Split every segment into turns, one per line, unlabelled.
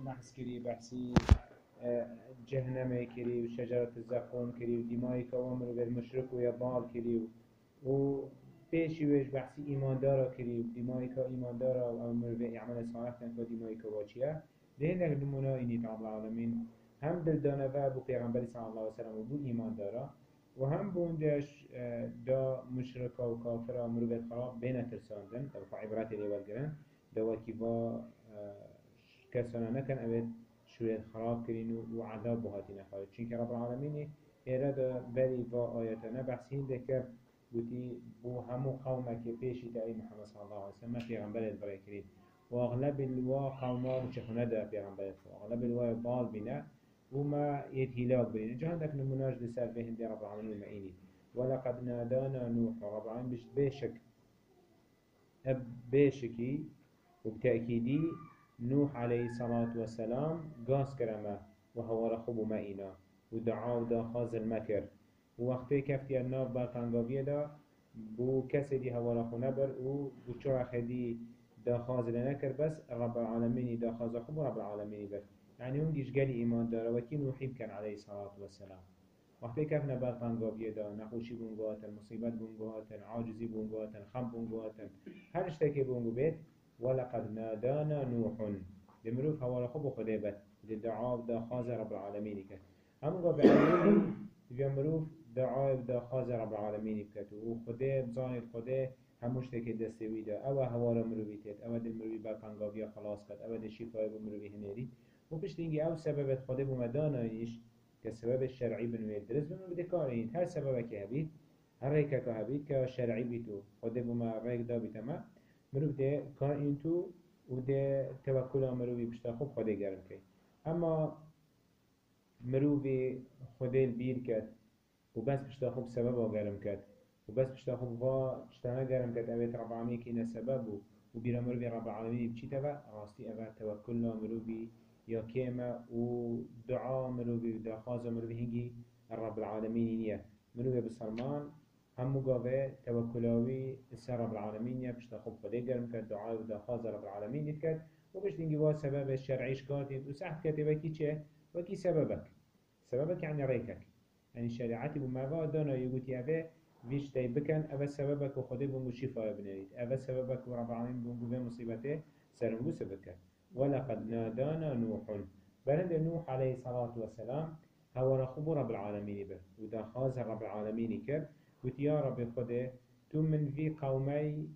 بحث كري بحثي جهنم كري وشجرة الزقوم كري ودماء كوامر بالمشرك ويبال كري و پیشی ویش بحثی ایمان دارا کری دیمایی که ایمان دارا و أمر به عمل صالح کن که دیمایی که واچیه نگه نمونه اینی رب العالمین هم دلدانه و بو پیغمبری صلی الله علیه و بو ایمان دارا و هم بوندش دا مشرکا و کافرا مروبت خراب بین ترساندن أو عبرات لیوال گرن دا وکی با کسانا نکن اوید شوید خراب کرین و عذاب بهاتی نخواهد چونکه رب العالمین ایره دا بری با آیاتنا بحثین ده که بودی بو همو قومك پیشی دای محمد صلی الله علیه وسلم پیغمبر برای کرید و اغلب الوا قوما چخونه دا پیغمبر و اغلب الوا بال بنا وما يتهلاك بنا جهان دك نموناج لسر بهن دي رب العالمين المعيني ولقد نادانا نوح. رب العالمين اب بيشكي وبتأكيدي نوح عليه الصلاة والسلام قاس كرمه وهو رخب مائنا ودعا ودا خاز المكر وقتی کفتی ناف بر تنگاویه دا بو کسی دی هوالا خونه بر و بو چرا خدی دا خازل نکر بس رب العالمین دا خازه خوب رب العالمین بر. يعني هم جيش قالي إيمان داره وكي نوحيب كان عليه الصلاة والسلام. وقتی كفنا بر تنگاویه دا نخوشی بونگوهاتن مصیبت بونگوهاتن عاجزی بونگوهاتن خم بونگوهاتن هر اشتاكي بونگو بيت ولقد نادانا نوح. لمروف هوالا خوب خده بد دا خاز رب العالمين كان هم قابل علمين مروف دعای دا خواز رب العالمین بکت و خدا بزانید خدا هموش تک دستوی دا. أو هوارا مروی تید أو دل مروی با پنگاوی خلاص کد أو دل شفای با مروی هنری. و پشت أو سبب خدا بو مدانایش که سبب شرعی بنوید. درست بنو بده کارین هر سبب که هبید هر ریکه که هبید که شرعی بیتو. دا بیتا ما مروی ده کارین تو و ده توکل مروی پشتا خوب خدا گرم که اما مروی خدا بیر کد و بس بشتا خوب سبب گرم کرد. و بس بشتا خوب وا چتنا گرم کرد؟ اوید رب العالمین که این سبب و بیرا مروی رب العالمین بچی تبا راستی اوه توکلنا مروی یا کیما و دعا مروی و دخواز مروی هنگی رب العالمین نیه مروی بسرمان همو قاوه توکلاوی سر رب العالمین نیه بشتا خوب خده گرم کرد دعا و دخواز رب العالمین نیت کرد. و اینگی وا سبب شرعیش کارتید و سحب کتی وکی چه؟ وکی سببك سببك يعني ريكك يعني شريعتي بمروا دانا يقولي أبا فيش تاي بكن أبا سببك وخده بونجو شفاء بنريد أبا سببك ورب العالمين بونجو في مصيبته سرنجو سبكت ولقد نادانا نوح. بلند نوح عليه الصلاة والسلام هو رخب رب العالمين به ودا خاز رب العالمين كر قلت يا رب خده تو من في قومي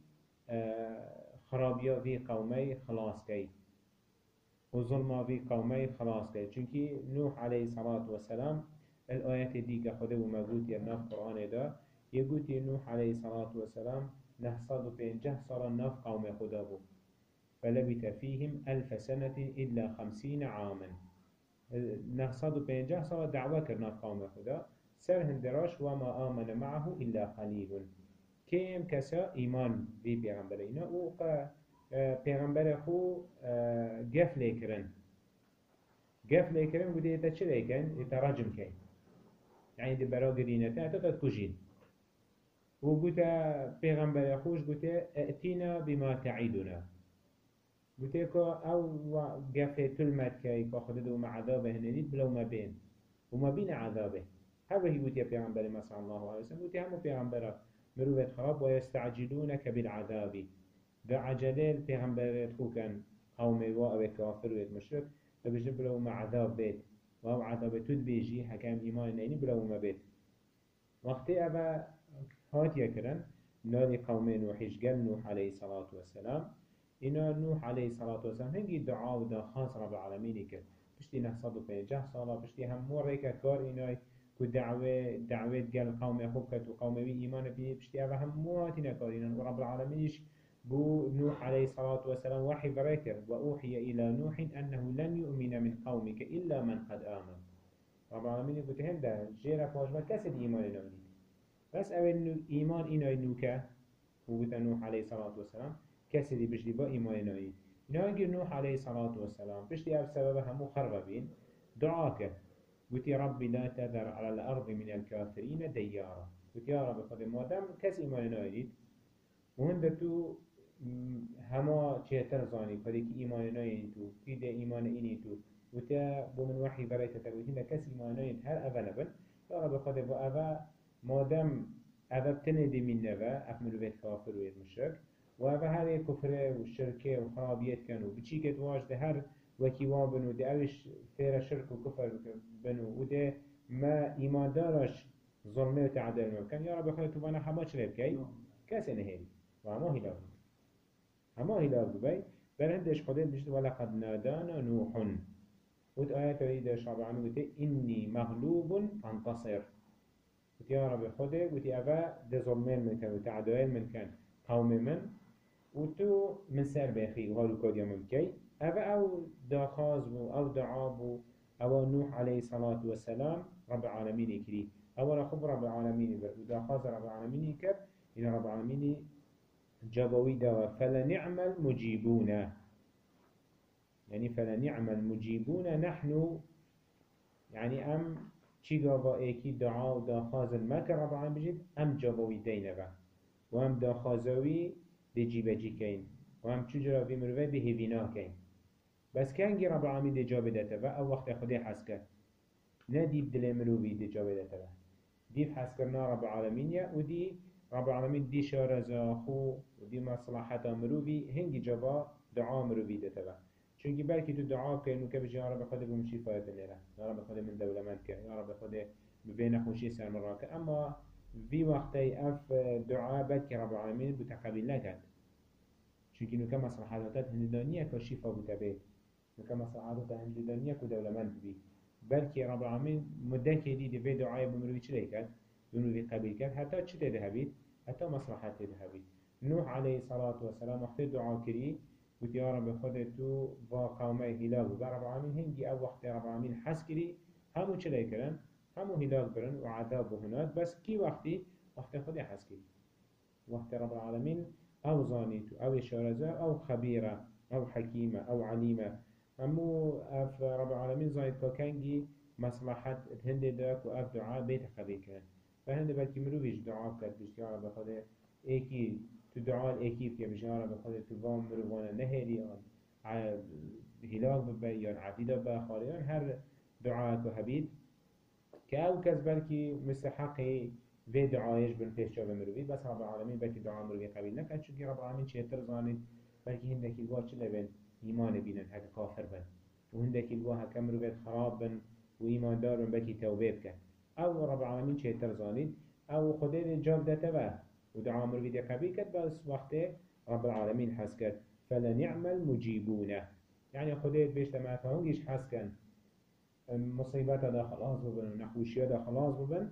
خرابيا في قومي خلاص كي وظلما في قومي خلاص كي چونكي نوح عليه الصلاة والسلام الآيات دي كخده ومجود يناف قرآن دا يقول نوح عليه الصلاة والسلام نحصد بينجه صار ناف قوم خدا بو فلبث فيهم ألف سنة إلا خمسين عاما. نحصد بينجه صار دعوة كرناف قوم خدا. سر هندراش وما آمن معه إلا قليل. كيم كسا إيمان في بيغمبرين وقا پیغمبر خو گف لیکرن. گف لیکرن بوده ایتا چه لیکن؟ ایتا رجم کن. يعني دي برا قرينته اعتقد كجين وقلت پیغمبر خوش قلت ائتنا بما تعيدنا قلت كو أو قفه تلمت كي كاخده دو مع عذابه هناليد بلو ما بين وما بين عذابه. هذا يا پیغمبر ما صلى الله عليه وسلم. قلت همو پیغمبر مروبت خراب ويستعجلونك بالعذاب. دا عجله البيغمبر خوكا قومي وابي كافر ويت مشرك. فبجنب له مع عذاب بيت. وهو عذاب تود بيجي حكام إيمان نيني بلا وما بيت. وقت أبا هات يكرن نادي قومين وحيش قال نوح عليه الصلاة والسلام إنا نوح عليه الصلاة والسلام هنجي دعاء ودا خاص رب كر بشتي نحصد بينجح صلاة بشتي هم موريكا كار إناي كدعوة دعوة قال قوم أخوك وقوم إيمان بي بشتي أبا هم مواتنا كارين ورب العالمين بو نوح عليه الصلاة والسلام وحي بريكر وأوحي إلى نوح أنه لن يؤمن من قومك إلا من قد آمن. رب العالمين يقول هند جيرا فاجمة كسد إيمان نولي بس أول إيمان إنا نوكا وقلت نوح عليه الصلاة والسلام كسد بجدي با إيمان نولي نوح عليه الصلاة والسلام بجدي أب سبب همو خربين دعاك قلت يا ربي لا تذر على الأرض من الكافرين ديارا. قلت يا رب قد ما دام كس إيمان نولي وهند تو هما چهتر کاری که ایمان ناین تو ده ایمان اینی تو. و تا بو من وحی برای تتبویتی نه کسی ایمان ناین هر اول بن یا رب خدا با اول مادم اول بتنه دی من نوا اف مروفت کافر و مشرک. و اول هر یک کفره و شرکه و خرابیت کن و بچی که واش ده هر وکی وان بنو ده اوش فیر شرک و کفر بنو و ده ما ایمان دارش ظلمه و تعدیل ممکن یا رب خدا تو بانا همه چلی بکی کسی نهیدی و همه هلاک همه هلاك ببي بل هندش خديت بجد ولقد نادانا نوح ود آيات ويدا شعب عنه قلت إني مغلوب انتصر قلت يا رب خدي قلت أبا ده ظلمين من كان وتعدوين من كان قوم من. وتو من سر بيخي وهالو كود يوم بكي أبا أو داخاز بو أو دعابو أو نوح عليه الصلاة والسلام رب العالمين يكري أو رخب رب العالمين يبر وداخاز رب العالمين يكر إن رب العالمين جابوي دوا فلنعم المجيبون. يعني فلنعم المجيبون نحن يعني أم چی گاوا ایکی دعا و داخازن مکر رب بجید ام جابوی دینه با. و ام داخازوی دی جیبه جی کین. و ام چجورا بی مروه به هیوینا کین. بس کنگی رب العالمین دی جا بدته و أو وقت خودی حس کرد. نه دیب دل مروی دی جا بدته با دیب حس کرنا رب العالمین و دی رب العالمين دي شارزا خو ودي مصلحة مروبي هنگي جبا دعا مروبي ده تبا چونكي بلكي تو دعا كنو كبش يا رب خده بمشي فايد نيرا يا رب خده من دولة منك يا رب خده ببين خوشي سر مراك اما في وقتي اف دعاء بلكي رب العالمين بتقبل لكت چونكي نو كما صلاحاتات هندانية كشفا بتبه كما صلاحاتات هندانية كدولة منك بي بلكي رب العالمين مدكي دي دي في دعاء بمروبي چلي ذنوبي قبيل كان حتى چه تذهبيت حتى مصلحة تذهبيت نوح عليه الصلاة والسلام وقت دعا كري قلت يا رب خود تو با قومه هلاك و رب العالمين هنگي أو وقت رب العالمين حس كري همو چلي كرن همو هلاك برن وعذاب هناك بس كي وقتي وقت خود حس كري وقت رب العالمين أو زانيت أو شارزة أو خبيرة أو حكيمة أو عليمة همو هەموو ئاف ڕەبعاالمین زای کۆکەنگی مەسلحەت هەندێ داک و ئەف دعا بێتە بل بە هەندێ دعاء مرۆڤش دعا کرد رب بەخەدێ ايكي تو دعال ئێکی پێ رب بەخەدێ تو وام مرۆڤانە هلاك هلاک ببە بخاريان هر بە خاڵیان هر دعاات و هەبیت کە ئەو کەس بەلکی مستحقی وێ دعایش بن پێشچە بە مرۆڤی بەس ڕەبعاالمین بەکی دعا مرۆڤی قەبیل نەکەن چونکی ڕەبعاالمین چێتر زاني بەلکی كي گوار چ لەبێن ایمان بینن هک کافر بن. و هندکی الوا هک مروفیت خراب بن و ایمان دار بن بلکه توبه بکن. أو رب العالمين چه ترزانید أو خدای جاب دته و و دعا مروی دی قبیل کد بس وقت رب العالمين حس کد فلنعم المجيبون يعني خدای بیشتر ما هونگیش حس کن. مصیبت دا خلاص ببن و نخوشی دا خلاص ببن.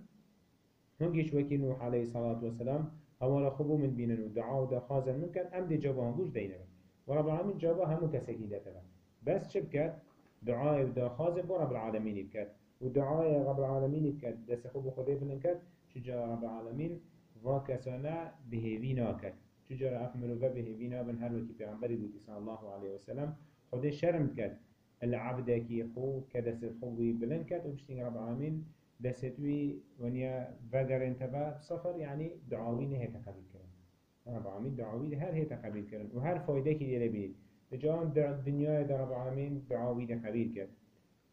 هونگیش وکی نوح علیه الصلاة والسلام هوا خبو من بینن و دعا و خازن من کد ام دی جابا هنگوش دینه و رب العالمين جابا همو کسکی دته بس چه بکد دعای و دا خازن با رب العالمين بکد ودعاء رب العالمين كد دست خوب خدای بلن كد چجا رب العالمين و کسانا بهوینا کد چجا رف مروفه بهوینا بن هر وکی پیغمبری بودی صلی الله عليه وسلم خدای شرم كد العبد كي خو كدس خوبي بلن كد وبشتين رب العالمين دستوي ونيا فقر انتبه صفر يعني دعاوين هي تقبل كرن رب العالمین دعاوی هر هیئت قبیل کرد. و هر فایده که دیره بید به جان دنیای در رب العالمین دعاوی قبیل کرد.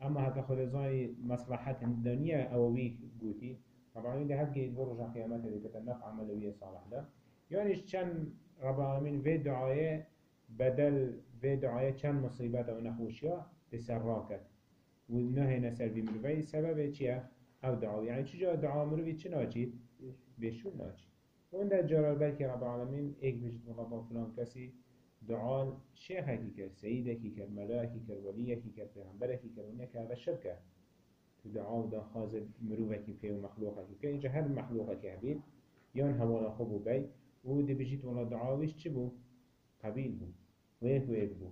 اما حتی خود زانی مصلحت دنیا اووی گوتی. رب العالمین ده هر گید برو جان قیامت ده کتن نفع عملوی صالح ده. یعنی چند رب العالمین به بدل به دعای چند مصیبت و نخوشیا بسر را کرد. و نه نسر بی سبب چیه؟ او دعاوی. یعنی چجا دعا مروی چه ناچید؟ بشون ناچید. وان ده جرال بلكي رب العالمين ايك بجد مغضب فلان كسي دعاء شيخ كر سيدك كر ملاك كر وليك كر پیغمبرك كر ونك هذا الشبكة دعاء دا خازد مروفك في ومخلوقك كر إنجا هر مخلوقك هبيد يان هوانا خبو بي و دي بجيت ولا دعاوش چبو قبيل بو ويك ويك بو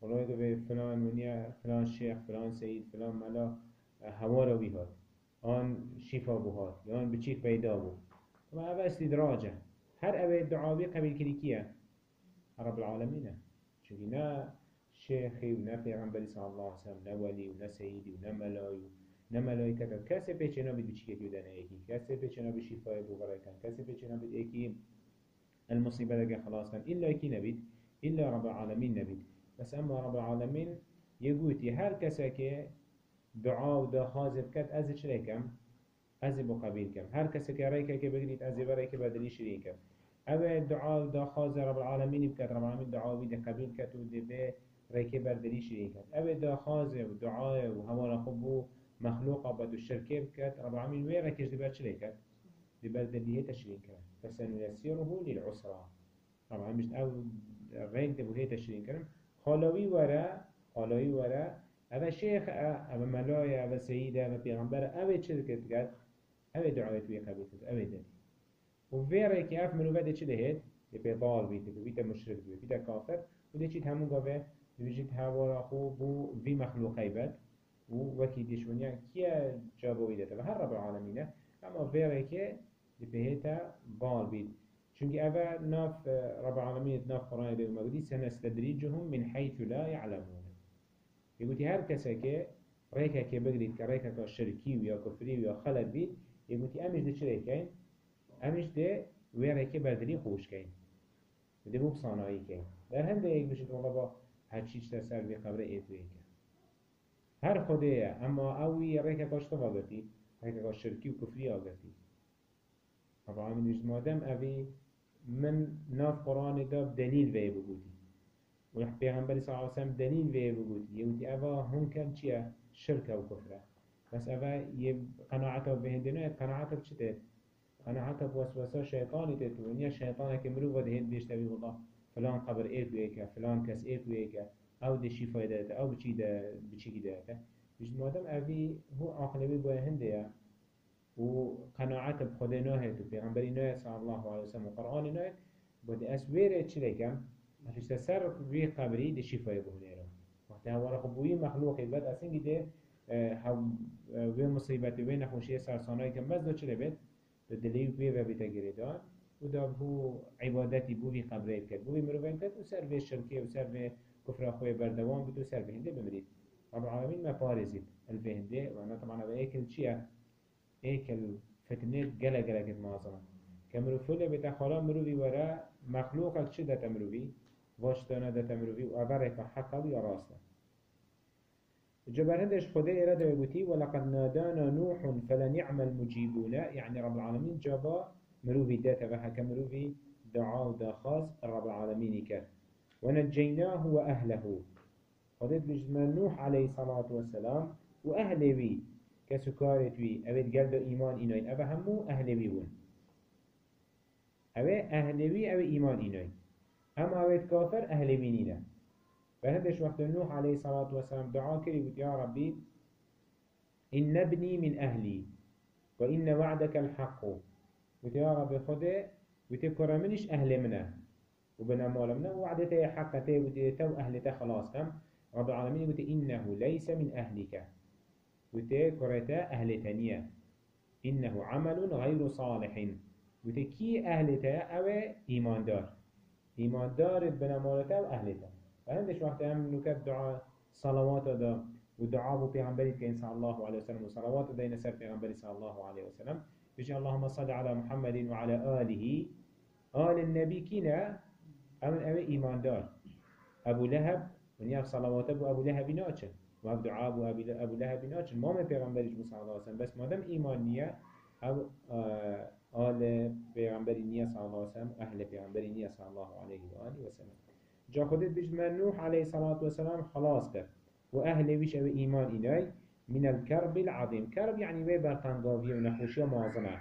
والله يقول فلان ونيا فلان شيخ فلان سيد فلان ملا هوا روي هات آن شفا بو هات يان بچيك بيدا بو وما هذا استدراجه. هر اوه دعاوي قبيل كريكيه رب العالمين چونكي نا شيخي ونا پیغمبر صلى الله عليه وسلم نا ولي ونا سيدي ونا ملاي نا ملائكة كسي پیچنا بید بچی که دیدن ایکی کسی پیچنا بید شفای برای کن کسی المصيبة لك خلاص كان إلا كي نبيت إلا رب العالمين نبيت بس أما رب العالمين يقولي هر كسك دعاء ودا خازب كت أزي شريكم أزي بقبيل كم. هر كسك ريكا كي بقريت أزي بريكا بدلي شريكم أبا دعاء ودا خاز رب العالمين بكت رب العالمين دعاء ودا قبيل كت ودبه ريكا بدلي شريكم أبا دا خاز ودعاء وهوانا خبو مخلوقة بدو الشركة بكت رب العالمين وين ركش دبات شريكت دبات دلية تشريكه فسنيسره للعسرة طبعا مش أو ريك دبو هي تشرين كرم خالوي ورا خالوي ورا أبا شيخ أبا ملايا أبا سيدة أبا أبا أبا دعوة وي قبيت أبا دلي وفيرا كي أف منو بده چه هيد يبي ضال بيت بيت مشرك بيت بيت كافر وده چيت همو قوه بيجيت هوا خو بو في مخلوقي بد ووكي ديشونيا كيا جابوا يدته وهر رب العالمين اما فيرا كي لبهيتا ضال بيت چونك أفا ناف رب العالمين ناف قرآن بيوم مقدي سنستدريجهم من حيث لا يعلمون يقولي هر كي بقريد كريكا كشركي ويا كفري ويا خلق بيت يقولي أمش دي شريكين أمش دي ويريكي بردري خوش كين دي بو بصانعي كين در هم يك بشت والله با هر چيش تسر بي قبره ايتو ايكا هر خوده اما اوي ريكا كاشتوا قرتي ريكا كشركي وكفري آقرتي رب العالمين يجد مادم أبي من ناف قرآن دا دليل ويه بگوتي ويح پیغمبر صلى الله عليه وسلم دليل ويه بگوتي يوتي أبا هم كان چيا شركة وكفرة بس أبا يب قناعته بهندنا قناعته بچته قناعته بوسوسة شيطاني تتوين يا شيطانه كمرو وده هند بيشتبه والله فلان قبر ايك ويكا فلان كس ايك ويكا أو ده شي فايدة أو بچي ده بچي كده يجد مادم أبي هو عقلبي بوه هنده و قناعت بخدا ناهد و پیغمبری ناهد صلی الله علیه وسلم و قرآن ناهد بود اسویره چی لکم هشتا سر وی قبری ده شفای بهونه را وقتی هوا خب بوی مخلوقی بعد أصلا ده وی مصیبت وی نخوشی سرسانایی که مزد چی لبید ده دلیو بی و بیتا گریدان و دا بو عبادتی بو وی قبری کرد بو وی مروفین کرد. و سر وی شرکه و سر وی کفر خوی بردوام بود و سر وی هنده بمرید رب العالمين ما بارزید الفهنده و أنا طبعا به چیه؟ ايكل فتنه جلا جلا كت معظمة كمرو فله بتا خلا مروي ورا مخلوقك چه دت مروي واشتانا دت مروي و أبرك حقا ويا راسنا جبر هندش خده إرادة يقولي ولقد نادانا نوح فلنعم المجيبون يعني رب العالمين جابا مروي داتا وحكا مروي دعاء وداخاز رب العالمين كر ونجيناه وأهله خده بجمال نوح عليه الصلاة والسلام وأهله بي كسو كارت وي اوید قلب ايمان اينوين اوه همو اهلوي ون اوه اهلوي اوه ايمان اينوين اما اوید كافر اهلوي نينا فهندش وقت نوح عليه الصلاة والسلام دعا كري يا ربي إن ابني من أهلي وإن وعدك الحق. قلت يا ربي خده وتذكر منش أهل منا وبنا مال منا وعدته حقته وتتو أهلته خلاص كم رب العالمين قلت إنه ليس من أهلك. وتي كرتا أهل تانية. إنه عمل غير صالح. وتي كي أهل تا أو إيمان دار إيمان دار بنا مالتا وأهلتا فهندش وقت هم نكت دعاء صلوات دا ودعاء بو پیغمبری كين صلى الله عليه وسلم وصلوات دين سر پیغمبری صلى الله عليه وسلم. بيجي اللهم صل على محمد وعلى آله. آل النبي كينا أمن أبي إيمان دار أبو لهب ونياف صلوات أبو أبو لهب ناچن. و هم دعا ابو ابو لهب اینا چون مام پیغمبرش موسی صلی الله علیه بس مادم ایمان نیه. أو آل پیغمبری نیه صلی الله علیه وسلم. أهل پیغمبری نیه صلی الله علیه و آله و سلم. جا خودت من نوح علیه الصلاة والسلام خلاص کرد. و أهل ویش أو ایمان اینای من الكرب العظيم كرب يعني وي برطنقاوية ونخوشية معظمة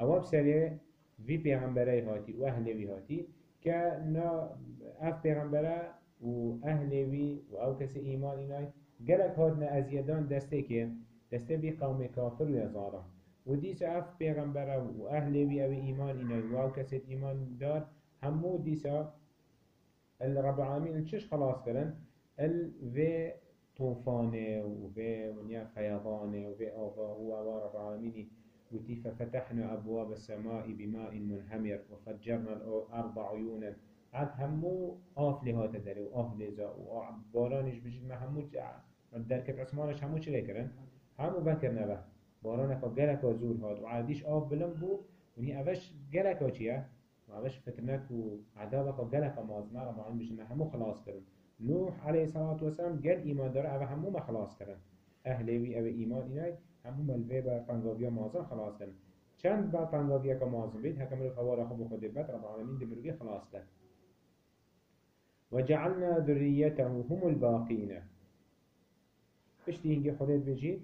اواب سريع في پیغمبره هاتي و أهل وی هاتي نا اف پیغمبره و أهل وی و أو کسی ایمان اینای گلک هاتنا ازیدان دسته که دسته بی قوم کافر و ازارا و دیس اف پیغمبر و أهل وی أو ایمان اینا و أو کسی ایمان دار همو دیسا الرب العالمین چش خلاص کرن؟ ال و طوفانه و و ونیا فیضانه و و آفا و آوا رب العالمین وتي ففتحنا أبواب السماء بماء منهمر وفجرنا الأرض عيونا عد همو آف لهات داره و آف لزا و بارانش بجید ما همو درکت عثمانش همو چه کرن؟ همو بکر نبه باران اکا گلک زور هاد و عادیش آف بلن بو ونی اوش گلک چیه؟ معلش فتنك وعذابك وقلق مازنا رب العالمين بجنا همو خلاص كرن. نوح عليه الصلاة والسلام قال إيمان داره أبا همو ما خلاص كرن. أهلي وي أبا إيمان إناي همو ملوه با طنقاوية مازن خلاص كرن. چند با طنقاوية كمازن بيت؟ هكا ملو خوار خب خود بات رب العالمين دمروي خلاص كرن. وجعلنا ذريته هم الباقين. بشتي هنجي خدت بجيت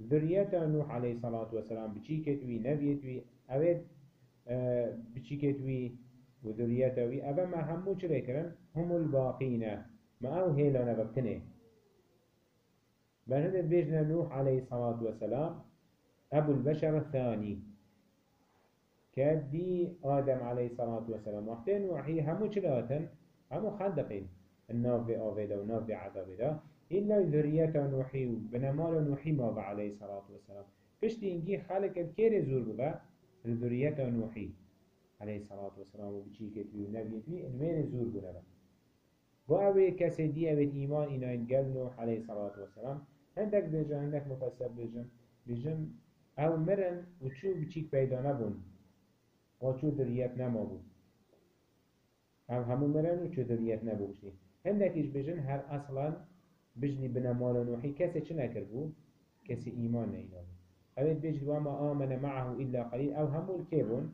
ذريته نوح عليه الصلاة والسلام بچيكت وي نبيت وي أبد بچيكت وي وذريته وي أبا ما همو چري كرن هم الباقين ما أو هيلا نبتنه بل بيجنا نوح عليه الصلاة والسلام أبو البشر الثاني كدي آدم عليه الصلاة والسلام وقتين وحي همو چلاتن همو خلقين الناف آفيدا وناف عذابدا إلا ذرية نوحي بنمال نوحي ما عليه الصلاة والسلام فشتي إنجي خلق الكير زور ببا الذرية نوحي علیه صلات و سلام و بچی که توی نبی توی انوین زور بنبه با اوه کسی دی اوه ایمان اینا انگل نو علیه صلات و سلام هندک بجن هندک مفسر بجن بجن او مرن و چو بچیک پیدا نبون. و چو دریت نما بود او همو مرن و چو دریت نبون. هندکیش بجن هر اصلا بجنی بنا مال نوحی کسی چه نکر بود کسی ایمان نینا بود اوید وما آمن معه الا قلیل. او همو الكیبون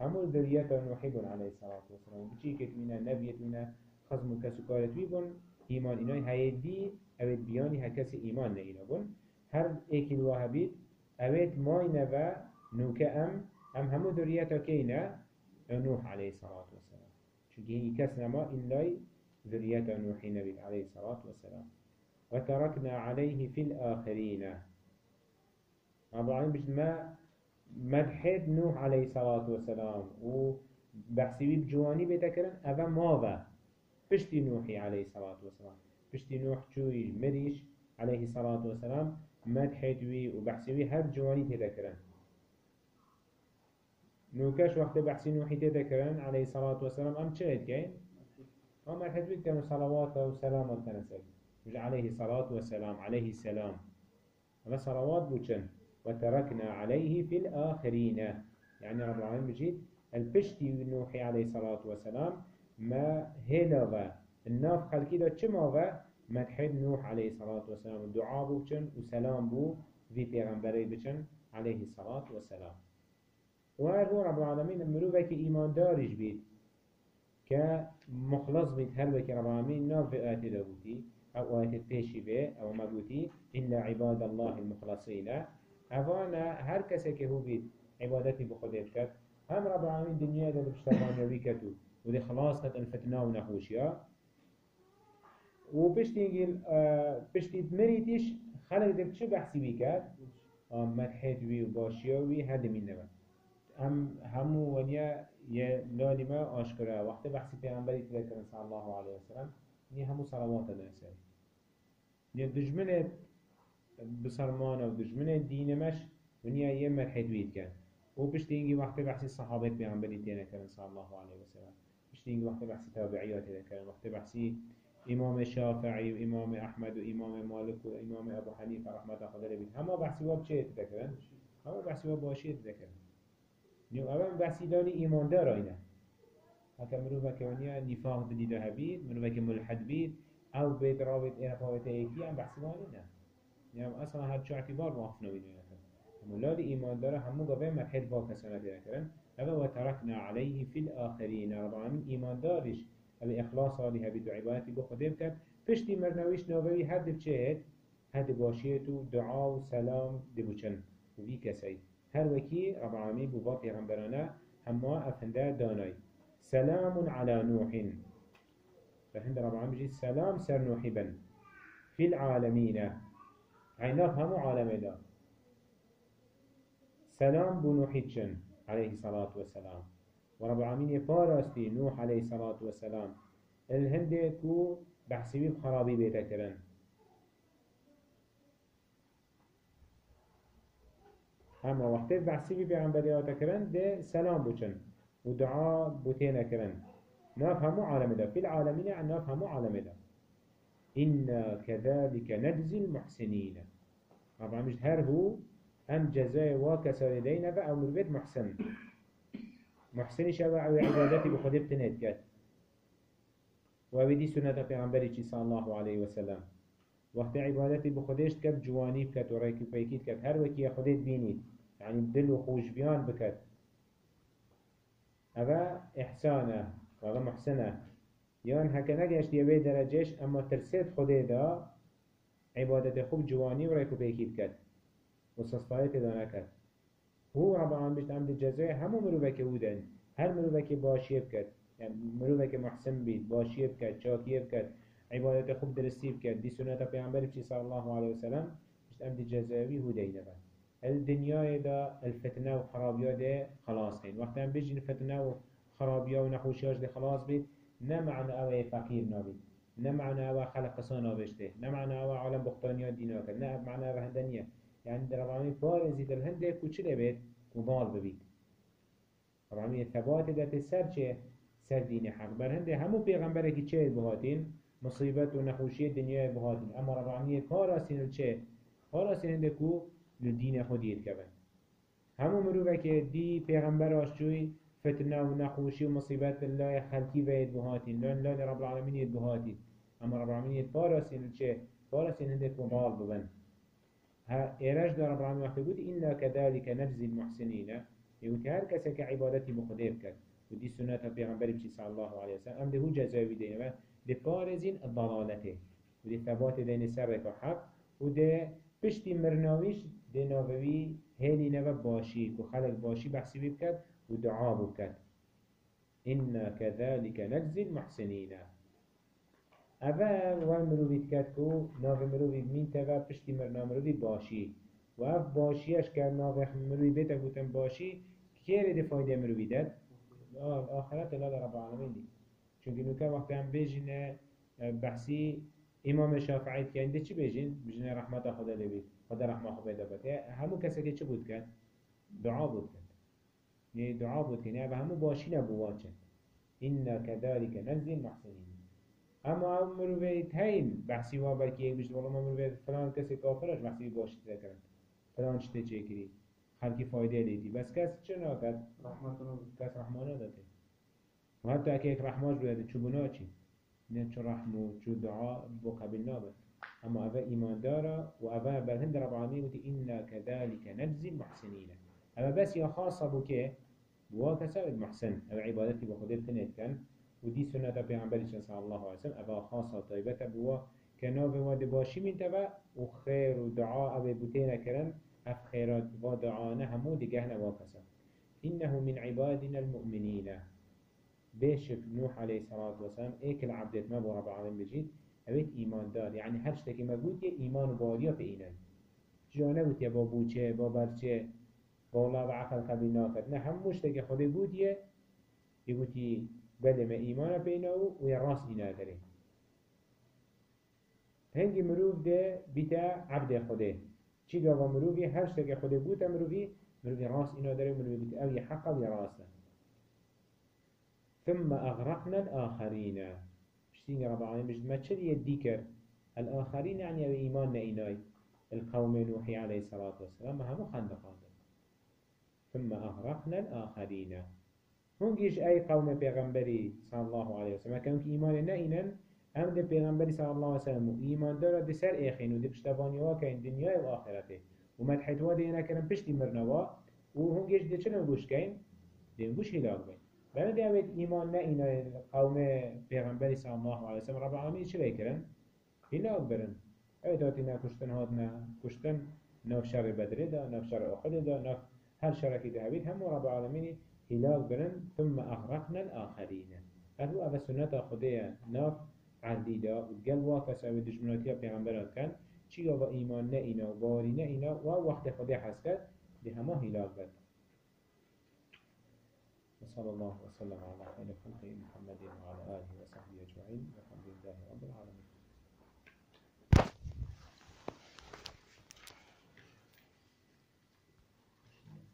همو ذريت نوحي بون عليه الصلاة والسلام. بچيكت منا نبيت منا خزم کسو کارت وی بون ایمان اینای هیدی اوید بیانی ها کسی ایمان نه اینا بون هر الواه بید اوید مای نبا نوکه ام ام همو ذریتا کینا؟ نوح علیه الصلاة والسلام. چونکه هی کس نما إلا ذرية نوح نبي عليه الصلاة والسلام. وتركنا عليه في الآخرين طبعا بجد ما مدحد نوح عليه الصلاة والسلام وبحسبي بجواني بيتكرن أفا ماذا؟ بشتي نوحي عليه الصلاة والسلام. بشتي نوح جوي مريش عليه الصلاة والسلام مدحت وي وبحسوي هر جواني تذكرن نوكاش وقت بحسي نوحي تذكرن عليه الصلاة والسلام أم چهد كين أم بيت كانوا صلوات وسلام والتنسل عليه الصلاة والسلام عليه السلام. أما صلوات بوچن وتركنا عليه في الآخرين. يعني رب العالمين بجيد البشتي نوحي عليه الصلاة والسلام ما هلا الناف خلقي دا چما و مدحد نوح عليه الصلاة والسلام. دعا بو بچن وسلام بو في پیغمبره بچن عليه الصلاة والسلام. وهو رب العالمين مروفك إيمان دارج بيت كمخلص بيت هل رب العالمين ناف آيات داوتي أو آيات التيشي بي أو مبوتي إلا عباد الله المخلصين أفانا هر كسك هو بيت عبادتي بخديت هم رب العالمين دنيا دا بشتغل نبي كتو ودي خلاص كت الفتنة ونخوشيا وبشتي يقول آه بشتي مريتيش خلق دب شو بحسي بيكات آه مدحت وي وباشيا وي هذا من نبا هم همو ونيا يا لالي ما أشكره وقت بحسي پیغمبري تذكر صلى الله عليه وسلم ني همو صلوات النساء ني دجمنة بسرمان و دشمن و ونیا یه مرحدویت کن و اینگی وقت بحثی صحابت پیامبری تینه کردن صلی الله علیه و سلم. اینگی وقت بحثی تابعیات تینا کردن وقت بحثی امام شافعی و امام احمد و امام مالک و امام ابو حنیف رحمت آخه داره بید همه بحثی واب چه تذکرن همه بحثی واب باشی تذکرن نیو اول بحثی دانی ایمان دار اینا. حتی مروفه که ونیا نفاق دیده بید مروفه که ملحد بید او بید رابط ايه رابط ايكي عم بحسبها لنا يعني أصلا هاد شو اعتبار واقفنا وينينا مولاد إيمان داره همو قبل مرحل باكسانة تذكرن أبا وتركنا عليه في الآخرين رب العالمين إيمان دارش أبا إخلاص عليها بدو عبادتي بو خده بكت فشتي مرنويش نوبوي هد بچهت هد باشيتو دعا و سلام دبوچن كسي هر وكي رب العالمين بو باقي غنبرانا هما أفنده داناي سلام على نوح فهند رب العالمين جي سلام سر نوح بن. في العالمين عيناف همو عالم دا سلام بو نوحي چن؟ عليه الصلاة والسلام ورب العالمين يفارستي نوح عليه الصلاة والسلام الهندي كو بحسبي بخرابي بيتكرن اما وقت بحسبي بعنبريات كرن ده سلام بوچن ودعاء بوتين كرن نافهمو عالم ده في العالمين عن نافهمو عالم ده إنا كذلك نجزي المحسنين طبعا مش هر هو هم جزاء واكسر دينا أو مربيت محسن. محسن شبع أو عبادتي بخده بتنهد كد وابدي سنة پیغمبری صلى الله عليه وسلم. وقت عبادتي بخدش كد جواني بكت وريكي بيكيت كد هر وكي خدت بينيد يعني دل وخوش بيان بكت هذا إحسانه. وهذا محسنه. يان هكا نگشت يبه درجهش اما ترسيت خده دا عبادت خوب جوانی و ریکو بیکید کرد. مستثنای پیدا نکرد. هو رب العالمین بشت عمد جزای همو مروبه که بودن. هر مروبه که باشیه کرد، یعنی مروبه که محسن بید باشیه کرد، چاکیه کرد، عبادت خوب درستی کرد. دی سنت پیغمبر بشی صلی الله علیه وسلم؟ بشت عمد جزایوی هودینه بند الدنیای دا الفتنه و خرابیا ده خلاص هین وقتا بجین فتنه و خرابیا و نخوشیاش ده خلاص بید نه معنی اوه فقیر نابید. نه معنی او خلق سانا بشته نه معنی او عالم بختانیا دینا کرد نه معنی او هندنیه یعنی در ربعامی پارزی در هنده کچه بید مبال ببید. ربعامی ثبات دت سر چه؟ سر دین حق. بر هنده همو پیغمبر که چه بهاتین؟ مصیبت و نخوشی دنیای بهاتین. اما رامی کار آسین چه؟ کاراسین هنده کو دین خودیت کبن همو مروبه که دی پیغمبر آشجوی فتنه و نخوشی و مصیبت الله خلقی و یدبهاتین لان لان رب العالمین یدبهاتین اما رب العالمین کار آسین چه؟ هنده کو مال ببن. ها ایرج در رب العالمین وقتی بود اینا كذلك نجزي المحسنين يقول هر کسی که عبادتی بخده بکرد. و دی سنت پیغمبر بچی صلی الله علیه وسلم ام ده هو جزاوی دینه دي بارزين ضلالته. ودي ثبات دين سرك حق. ودي بشتي مرناويش دي ناوي هيلي نبا باشي وخلق باشي بحسي بكت ودعا بكت إنا كذلك نجزي المحسنين اول وای مروی کرد که ناو مروید میته و پشتی مرنا مروید باشی. و اف باشیش که ناو مروید بیتا گوتن باشی که رید فایده مروی داد آخرت الله رب العالمین دی. چون که نوکه وقتی هم بیجین بحثی امام شافعی که اینده چی بیجین؟ بیجین رحمت خدا لبید خدا رحمت خدا لبید همو کسی که چی بود کرد؟ دعا بود کرد. یعنی دعا بود کرد و همو باشی نبوات چند اینا کذالک ننزل محسنین. اما امر به تین بحثی ما بلکه یک بجد والله امر به فلان کسی کافراش بحثی باش کرد فلان چته چه کری کی فایده دیدی. بس کس چه ناکد کس رحمانه داده و حتی اگه یک رحماش بوده چو گناه چی؟ نه چو رحم و چو دعا با قبل نابد. اما او ایمان داره و او بر هند رب العالمین گوتی اینا کذالک نجزی المحسنینه اما بس یا خاصه بو که بوا کسا محسن. او عبادتی با خودت کنید کن و دی سنت پیغمبری صلی الله علیه وسلم اوه خاصه طیبت بوا كناف واد باشي من تبا وخير ودعاء أبي بوتينا كرن أف خيرات ودعانا همو دقهنا واكسا إنه من عبادنا المؤمنين بيشك نوح عليه الصلاة والسلام ايك العبدت ما بو رب العالمين بجيد اويت ايمان دار. يعني هر شتكي مقود يه ايمان باريا في اينان جانا بود يا بابوچه بابرچه بالا و عقل قبل ناكد نه هم مشتكي خده بود يه يقولي بله ما ايمان بينه ويا راس اينا داره هنگی مروف ده بیتا عبد خوده چی گاوا مروفی هر شتك خوده بوتا مروفی مروفی راس اینا داره مروفی بیتا أو یه حقا و راسه ثم أغرقنا الآخرين. بشتين رب العالمين بجد ما تشري يديكر الآخرين يعني إيمان إيناي القوم نوحي عليه الصلاة والسلام هم خندقان ثم أغرقنا الآخرين. هنجيش أي قوم بيغمبري صلى الله عليه وسلم كانوا إيمان نائنا أم ده بيغمبري صلى الله عليه وسلم إيمان دارا دي سر إيخين ودي بشتباني واكين دنيا وآخرته ومدحتوا دي أنا كرم بشتي مرنوا وهنجيش دي چنو گوش كين دي گوش هلاك بين بنا دعوت إيمان نا إنا قوم پیغمبری صلی الله علیه وسلم رب العالمین چه بکرن؟ هلاک برن. ایداتینا کشتن هاتنا کشتن ناف شر بدره دا ناف شر احد دا ناف هر شرکی ده هم رب العالمین هلاك برن ثم أغرقنا الآخرين. هذا هو سنة خدية ناف عهدي دا وقال واكس أو دشمناتي پیغمبرات كان. چی و ایمان نه اینا و باری نه اینا. و وقت خدا حس هلاک بد. وصلى الله وسلم على خير خلقه محمد وعلى آله وصحبه أجمعين والحمد لله رب العالمين